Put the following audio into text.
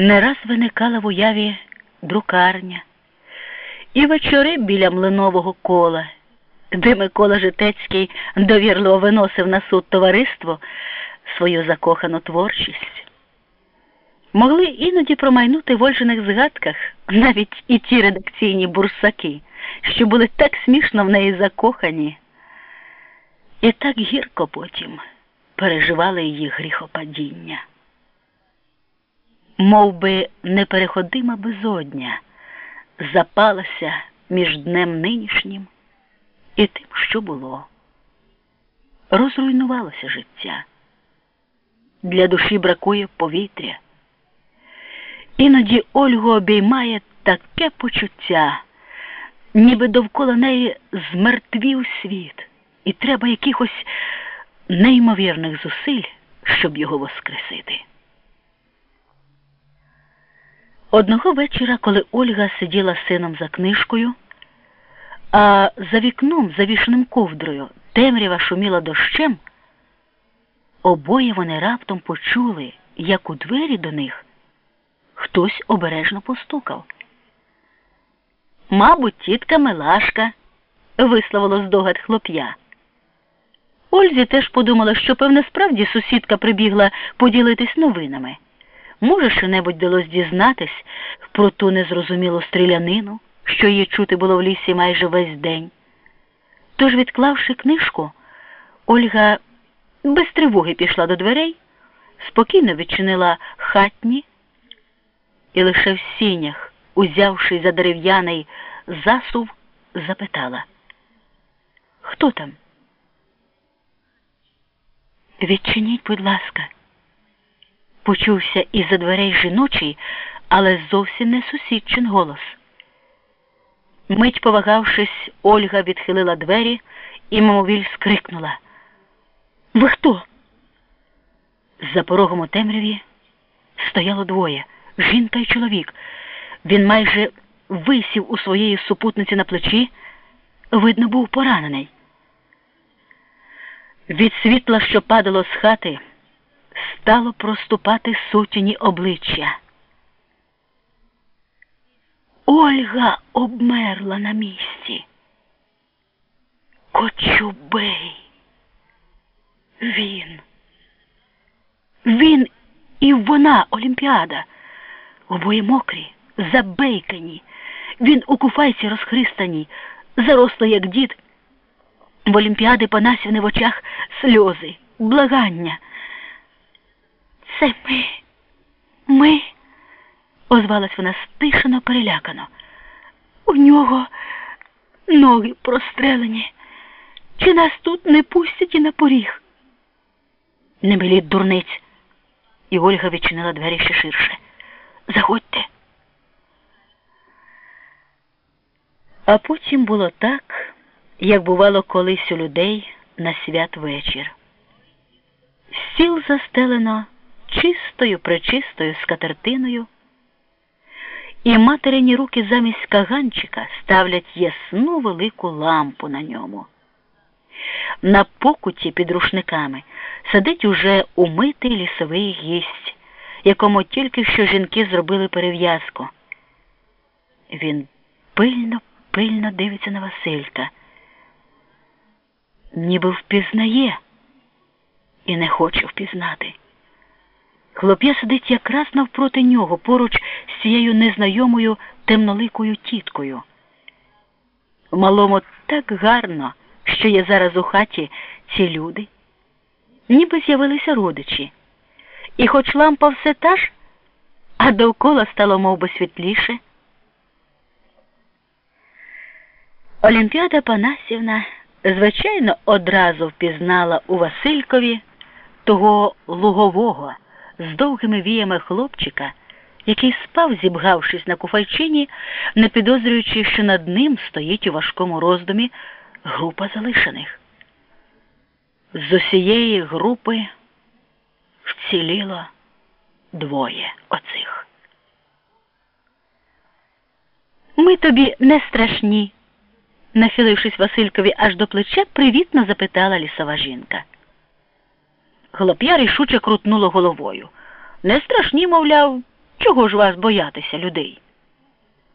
Не раз виникала в уяві друкарня і вечори біля млинового кола, де Микола Житецький довірливо виносив на суд товариство свою закохану творчість. Могли іноді промайнути в Ольжиних згадках навіть і ті редакційні бурсаки, що були так смішно в неї закохані, і так гірко потім переживали її гріхопадіння. Мов би непереходима безодня запалася між днем нинішнім і тим, що було. Розруйнувалося життя. Для душі бракує повітря. Іноді Ольгу обіймає таке почуття, ніби довкола неї змертвів світ, і треба якихось неймовірних зусиль, щоб його воскресити. Одного вечора, коли Ольга сиділа з сином за книжкою, а за вікном, завішеним ковдрою, темрява шуміла дощем, обоє вони раптом почули, як у двері до них хтось обережно постукав. Мабуть, тітка Милашка, висловило здогад хлоп'я. Ользі теж подумала, що, певне, справді сусідка прибігла поділитись новинами. Може, що-небудь далось дізнатись про ту незрозумілу стрілянину, що її чути було в лісі майже весь день. Тож, відклавши книжку, Ольга без тривоги пішла до дверей, спокійно відчинила хатні і лише в сінях, узявши за дерев'яний засув, запитала Хто там? Відчиніть, будь ласка почувся із-за дверей жіночий, але зовсім не сусідчин голос. Мить повагавшись, Ольга відхилила двері і мимовіль скрикнула. Ви хто? За порогом у темряві стояло двоє жінка і чоловік. Він майже висів у своєї супутниці на плечі, видно, був поранений. Від світла, що падало з хати, стало проступати сутіні обличчя. Ольга обмерла на місці. Кочубей. Він. Він і вона Олімпіада. Обоє мокрі, забейкані. Він у куфайці розхристаній, зарослий, як дід. В Олімпіади Панасівни в очах сльози, благання. Це ми, ми, озвалась вона стишено, перелякано. У нього ноги прострелені. Чи нас тут не пустять і на поріг? Не миліть дурниць. І Ольга відчинила двері ще ширше. Заходьте. А потім було так, як бувало колись у людей на свят вечір. Стіл застелено чистою пречистою скатертиною, і материні руки замість каганчика ставлять ясну велику лампу на ньому. На покуті під рушниками сидить уже умитий лісовий гість, якому тільки що жінки зробили перев'язку. Він пильно, пильно дивиться на Василька, ніби впізнає і не хоче впізнати. Хлоп'я сидить якраз навпроти нього, поруч з цією незнайомою темноликою тіткою. Малому так гарно, що є зараз у хаті ці люди, ніби з'явилися родичі. І хоч лампа все та ж, а довкола стало мов би, світліше. Олімпіада Панасівна, звичайно, одразу впізнала у Василькові того лугового з довгими віями хлопчика, який спав, зібгавшись на куфайчині, не підозрюючи, що над ним стоїть у важкому роздумі група залишених. З усієї групи вціліло двоє оцих. Ми тобі не страшні, нахилившись Василькові аж до плеча, привітно запитала лісова жінка. Хлоп'я рішуче крутнуло головою. Не страшні, мовляв, Чого ж вас боятися людей?